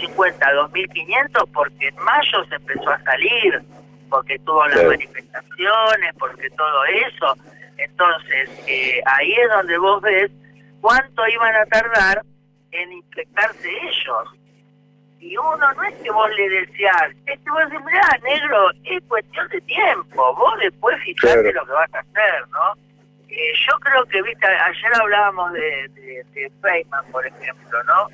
50 a 2.500 porque en mayo se empezó a salir, porque tuvo las manifestaciones, porque todo eso. Entonces, eh, ahí es donde vos ves cuánto iban a tardar en infectarse ellos. Y uno no es que vos le deseás, es que vos decís, mirá, negro, es cuestión de tiempo, vos después fijate lo que vas a hacer, ¿no? Eh, yo creo que, viste, ayer hablábamos de, de, Feynman, por ejemplo, ¿no?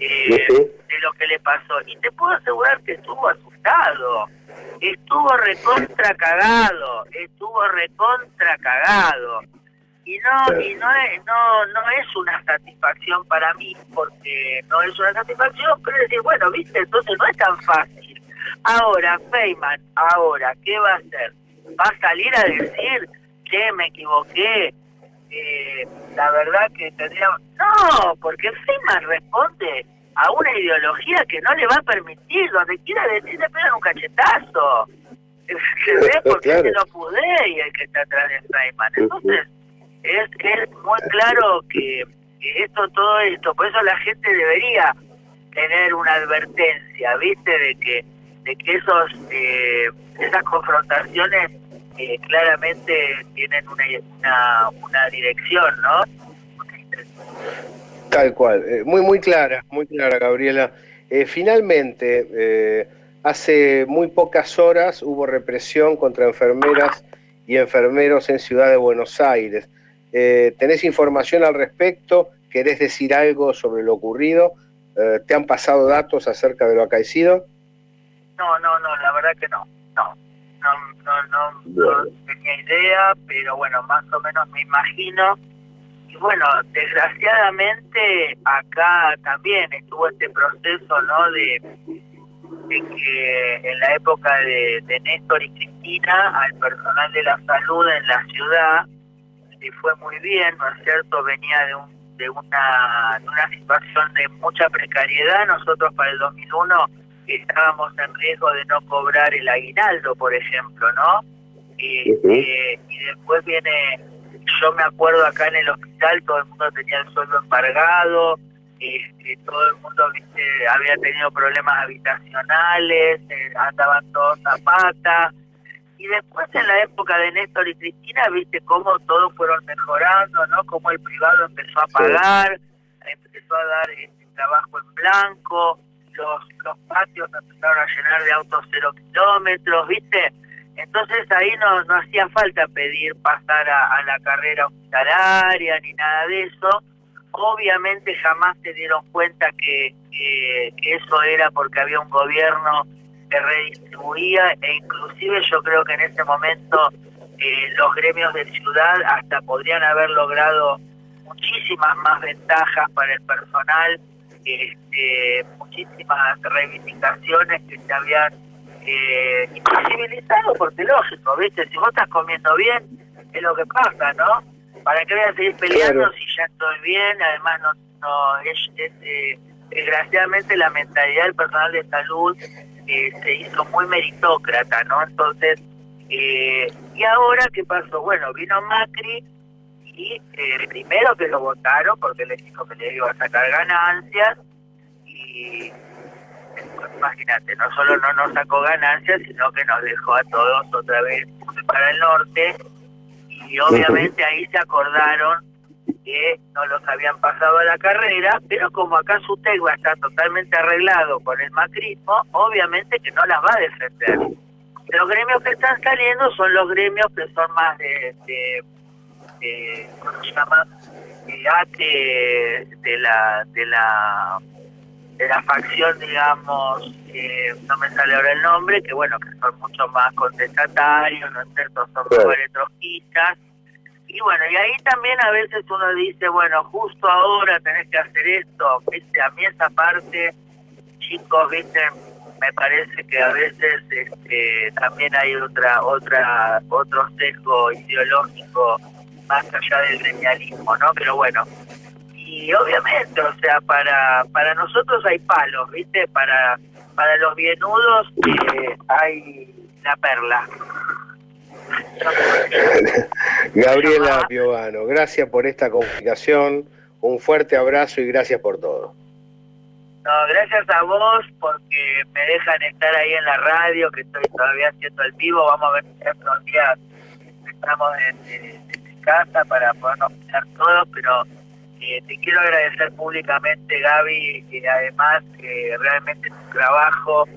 Eh, de lo que le pasó. Y te puedo asegurar que estuvo asustado, estuvo recontra cagado, estuvo recontra cagado. Y no, y no es, no, no es una satisfacción para mí, porque no es una satisfacción, pero decir, bueno, viste, entonces no es tan fácil. Ahora, Feynman, ahora, ¿qué va a hacer? ¿Va a salir a decir me equivoqué, eh, la verdad que tendría... No, porque Feynman responde a una ideología que no le va a permitir, donde quiera decir le pegan un cachetazo. Se ve porque no pude y el que está atrás de Feynman. Entonces, es, es muy claro que, esto, todo esto, por eso la gente debería tener una advertencia, ¿viste? De que de que esos eh, esas confrontaciones claramente tienen una, una, dirección, ¿no? Tal cual, eh, muy muy clara, muy clara, Gabriela. Eh, finalmente, eh, hace muy pocas horas hubo represión contra enfermeras y enfermeros en Ciudad de Buenos Aires. ¿Tenés información al respecto? ¿Querés decir algo sobre lo ocurrido? ¿Te han pasado datos acerca de lo acaecido? No, no, no, la verdad que no, no no, no, no, tenía idea, pero bueno, más o menos me imagino. Y bueno, desgraciadamente acá también estuvo este proceso, ¿no? De, que en la época de, de Néstor y Cristina, al personal de la salud en la ciudad le fue muy bien, ¿no es cierto? Venía de, un, de, una, de una situación de mucha precariedad. Nosotros para el 2001 estábamos en riesgo de no cobrar el aguinaldo, por ejemplo, ¿no? Y, eh, y después viene, yo me acuerdo acá en el hospital, todo el mundo tenía el sueldo embargado, este, todo el mundo ¿viste? había tenido problemas habitacionales, eh, andaban todos a pata. Y después en la época de Néstor y Cristina, viste cómo todos fueron mejorando, ¿no? Cómo el privado empezó a pagar, empezó a dar este, trabajo en blanco, los, los patios empezaron a llenar de autos cero kilómetros, ¿viste? Entonces ahí no, no hacía falta pedir pasar a, la carrera hospitalaria ni nada de eso. Obviamente jamás se dieron cuenta que, que, eso era porque había un gobierno que redistribuía e inclusive yo creo que en ese momento eh, los gremios de ciudad hasta podrían haber logrado muchísimas más ventajas para el personal este, muchísimas reivindicaciones que se habían eh, invisibilizado, porque lógico, ¿viste? Si vos estás comiendo bien, es lo que pasa, ¿no? ¿Para qué voy a seguir peleando si ya estoy bien? Además, no, no es, eh, desgraciadamente la mentalidad del personal de salud eh, se hizo muy meritócrata, ¿no? Entonces, eh, ¿y ahora qué pasó? Bueno, vino Macri y eh, primero que lo votaron porque le dijo que le iba a sacar ganancias y imagínate, no solo no nos sacó ganancias, sino que nos dejó a todos otra vez para el norte y obviamente ahí se acordaron que no los habían pasado a la carrera, pero como acá su tegua está totalmente arreglado con el macrismo, obviamente que no las va a defender. Los gremios que están saliendo son los gremios que son más de eh, ¿cómo se llama? Eh, de la de la de la facción digamos eh, no me sale ahora el nombre que bueno que son mucho más contestatarios no es cierto son mejores trotskistas. Y bueno y ahí también a veces uno dice bueno justo ahora tenés que hacer esto viste a mí esa parte chicos viste me parece que a veces este, también hay otra otra otro sesgo ideológico más allá del gremialismo, ¿no? Pero bueno, y obviamente, o sea, para para nosotros hay palos, ¿viste? Para para los bienudos eh, hay la perla. Gabriela Piovano, gracias por esta comunicación, un fuerte abrazo y gracias por todo. No, gracias a vos porque me dejan estar ahí en la radio, que estoy todavía haciendo el vivo. Vamos a ver si otros días estamos en, casa para podernos estar todos, pero eh, te quiero agradecer públicamente, Gaby, que además que realmente tu trabajo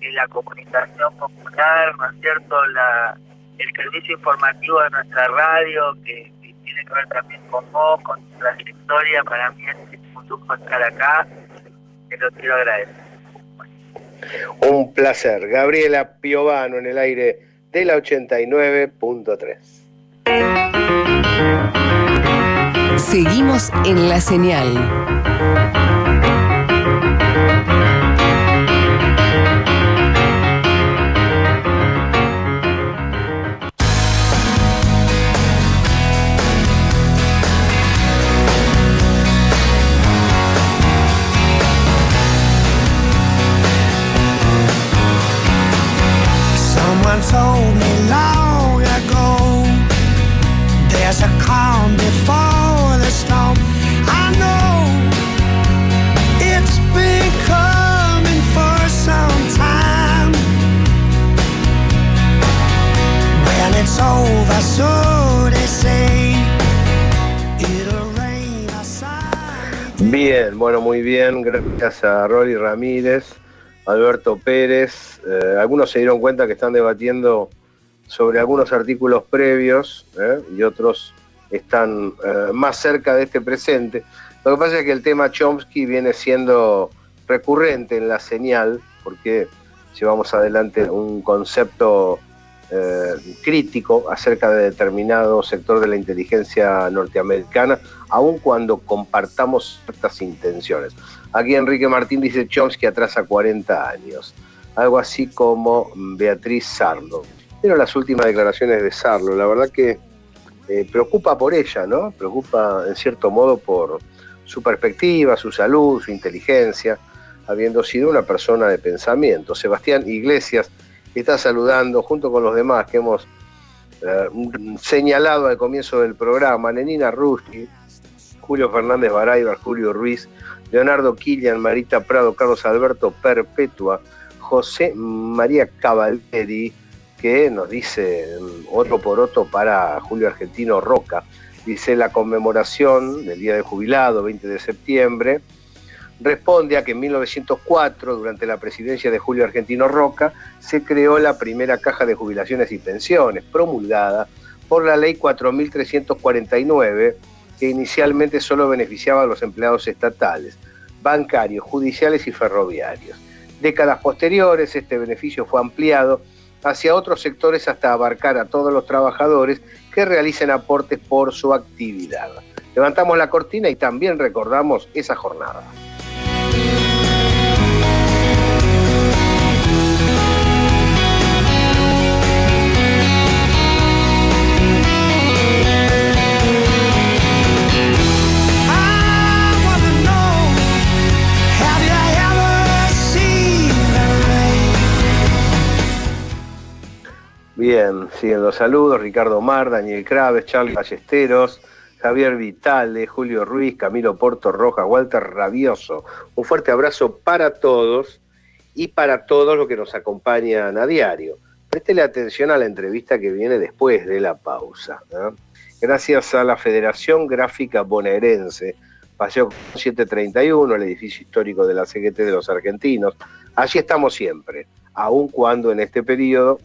en la comunicación popular, ¿no es cierto? La, el servicio informativo de nuestra radio, que, tiene que ver también con vos, con tu trayectoria, para mí es un lujo estar acá, te lo quiero agradecer. Un placer. Gabriela Piovano en el aire de la 89.3. Seguimos en la señal. Bien, bueno, muy bien. Gracias a Rolly Ramírez, Alberto Pérez. Eh, algunos se dieron cuenta que están debatiendo sobre algunos artículos previos eh, y otros están eh, más cerca de este presente. Lo que pasa es que el tema Chomsky viene siendo recurrente en la señal porque llevamos adelante un concepto eh, crítico acerca de determinado sector de la inteligencia norteamericana, aun cuando compartamos ciertas intenciones. Aquí Enrique Martín dice Chomsky atrasa 40 años, algo así como Beatriz Sarlo. Pero las últimas declaraciones de Sarlo, la verdad que eh, preocupa por ella, ¿no? Preocupa en cierto modo por su perspectiva, su salud, su inteligencia, habiendo sido una persona de pensamiento. Sebastián Iglesias está saludando junto con los demás que hemos eh, señalado al comienzo del programa, Nenina Ruski, Julio Fernández Baraybar, Julio Ruiz, Leonardo Quillian, Marita Prado, Carlos Alberto Perpetua, José María Cavalleri, que nos dice mm, otro por otro para Julio Argentino Roca, dice la conmemoración del Día del Jubilado, 20 de septiembre, responde a que en 1904, durante la presidencia de Julio Argentino Roca, se creó la primera caja de jubilaciones y pensiones, promulgada por la ley 4349, que inicialmente solo beneficiaba a los empleados estatales, bancarios, judiciales y ferroviarios. Décadas posteriores, este beneficio fue ampliado hacia otros sectores hasta abarcar a todos los trabajadores que realicen aportes por su actividad. Levantamos la cortina y también recordamos esa jornada. Bien, siguen los saludos, Ricardo Mar, Daniel Craves, Charles Ballesteros, Javier Vitale, Julio Ruiz, Camilo Porto Roja, Walter Rabioso. Un fuerte abrazo para todos y para todos los que nos acompañan a diario. Préstele atención a la entrevista que viene después de la pausa. Gracias a la Federación Gráfica Bonaerense, Paseo 731, el edificio histórico de la CGT de los Argentinos. Allí estamos siempre, aun cuando en este periodo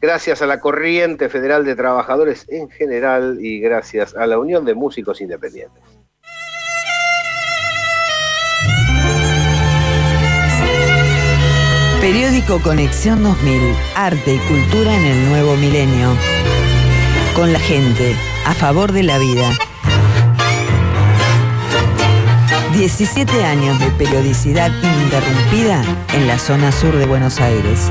gracias a la Corriente Federal de Trabajadores en general y gracias a la Unión de Músicos Independientes. Periódico Conexión 2000, Arte y Cultura en el Nuevo Milenio. Con la gente, a favor de la vida. 17 años de periodicidad ininterrumpida en la zona sur de Buenos Aires.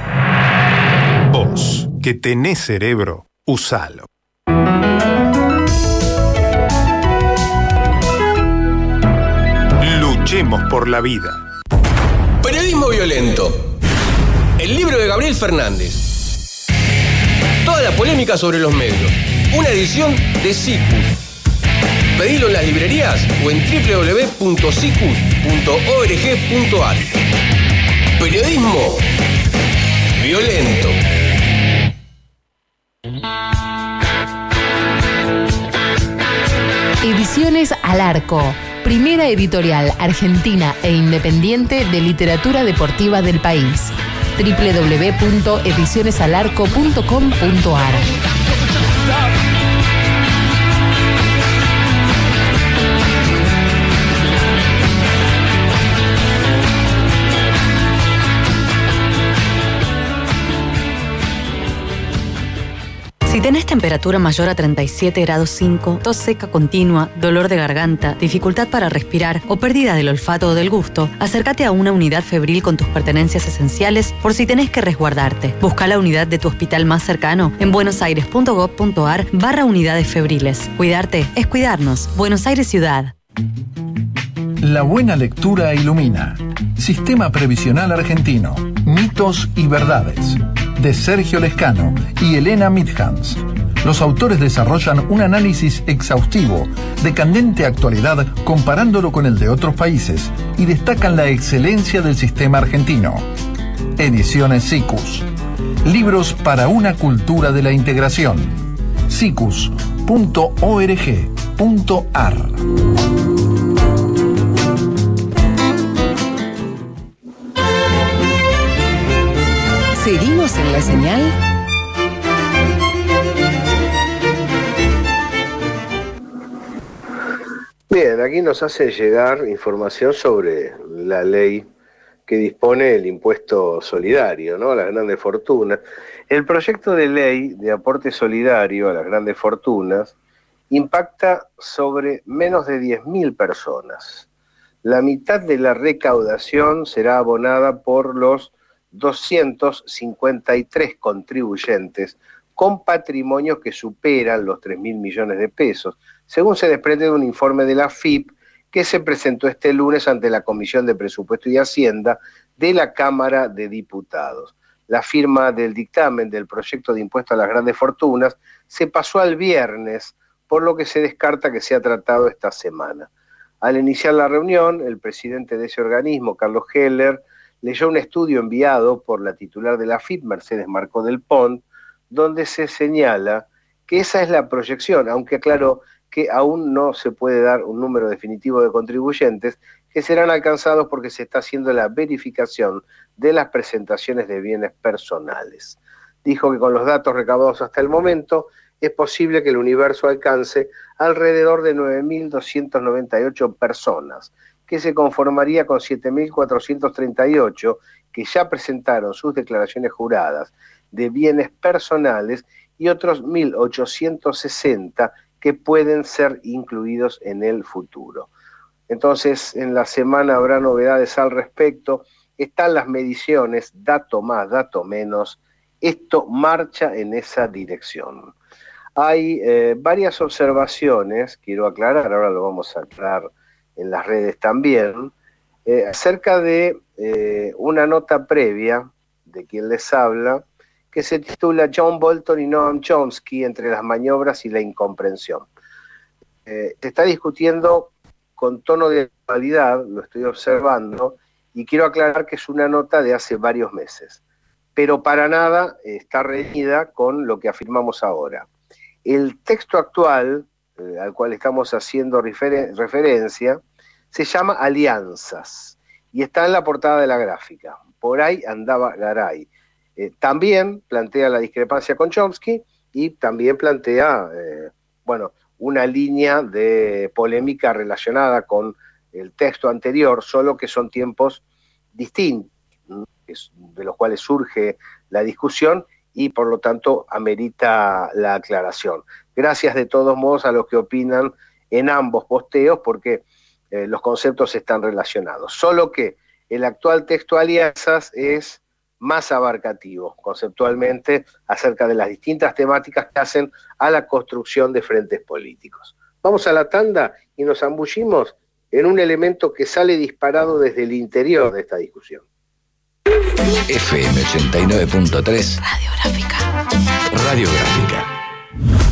Que tenés cerebro, usalo. Luchemos por la vida. Periodismo violento. El libro de Gabriel Fernández. Toda la polémica sobre los medios. Una edición de Cicus. Pedilo en las librerías o en www.cicus.org.ar. Periodismo violento. Ediciones al Arco, primera editorial argentina e independiente de literatura deportiva del país. www.edicionesalarco.com.ar tenés temperatura mayor a 37 grados 5, tos seca continua, dolor de garganta, dificultad para respirar o pérdida del olfato o del gusto, acércate a una unidad febril con tus pertenencias esenciales por si tenés que resguardarte. Busca la unidad de tu hospital más cercano en buenosaires.gov.ar barra unidades febriles. Cuidarte es cuidarnos. Buenos Aires Ciudad. La buena lectura ilumina. Sistema Previsional Argentino. Mitos y verdades de Sergio Lescano y Elena Midhans. Los autores desarrollan un análisis exhaustivo de candente actualidad comparándolo con el de otros países y destacan la excelencia del sistema argentino. Ediciones SICUS. Libros para una cultura de la integración. sicus.org.ar En la señal Bien, aquí nos hace llegar información sobre la ley que dispone el impuesto solidario, ¿no? A las grandes fortunas. El proyecto de ley de aporte solidario a las grandes fortunas impacta sobre menos de 10.000 personas. La mitad de la recaudación será abonada por los 253 contribuyentes con patrimonios que superan los 3 mil millones de pesos, según se desprende de un informe de la FIP que se presentó este lunes ante la Comisión de Presupuesto y Hacienda de la Cámara de Diputados. La firma del dictamen del proyecto de impuesto a las grandes fortunas se pasó al viernes, por lo que se descarta que sea tratado esta semana. Al iniciar la reunión, el presidente de ese organismo, Carlos Heller, leyó un estudio enviado por la titular de la FIP, Mercedes Marco del Pont, donde se señala que esa es la proyección, aunque aclaró que aún no se puede dar un número definitivo de contribuyentes que serán alcanzados porque se está haciendo la verificación de las presentaciones de bienes personales. Dijo que con los datos recabados hasta el momento es posible que el universo alcance alrededor de 9.298 personas, que se conformaría con 7.438 que ya presentaron sus declaraciones juradas de bienes personales y otros 1.860 que pueden ser incluidos en el futuro. Entonces, en la semana habrá novedades al respecto. Están las mediciones, dato más, dato menos. Esto marcha en esa dirección. Hay eh, varias observaciones, quiero aclarar, ahora lo vamos a aclarar en las redes también, eh, acerca de eh, una nota previa de quien les habla, que se titula John Bolton y Noam Chomsky entre las maniobras y la incomprensión. Eh, se está discutiendo con tono de actualidad, lo estoy observando, y quiero aclarar que es una nota de hace varios meses, pero para nada está reñida con lo que afirmamos ahora. El texto actual, al cual estamos haciendo referencia, se llama Alianzas y está en la portada de la gráfica. Por ahí andaba Garay. Eh, también plantea la discrepancia con Chomsky y también plantea, eh, bueno, una línea de polémica relacionada con el texto anterior, solo que son tiempos distintos. de los cuales surge la discusión y por lo tanto amerita la aclaración. Gracias de todos modos a los que opinan en ambos posteos porque eh, los conceptos están relacionados. Solo que el actual texto alianzas es más abarcativo conceptualmente acerca de las distintas temáticas que hacen a la construcción de frentes políticos. Vamos a la tanda y nos ambullimos en un elemento que sale disparado desde el interior de esta discusión. FM 89.3 Radiográfica. Radiográfica.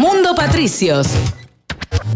Mundo Patricios